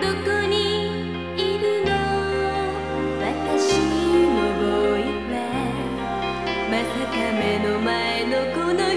どこにの？私のまさか目の前のこの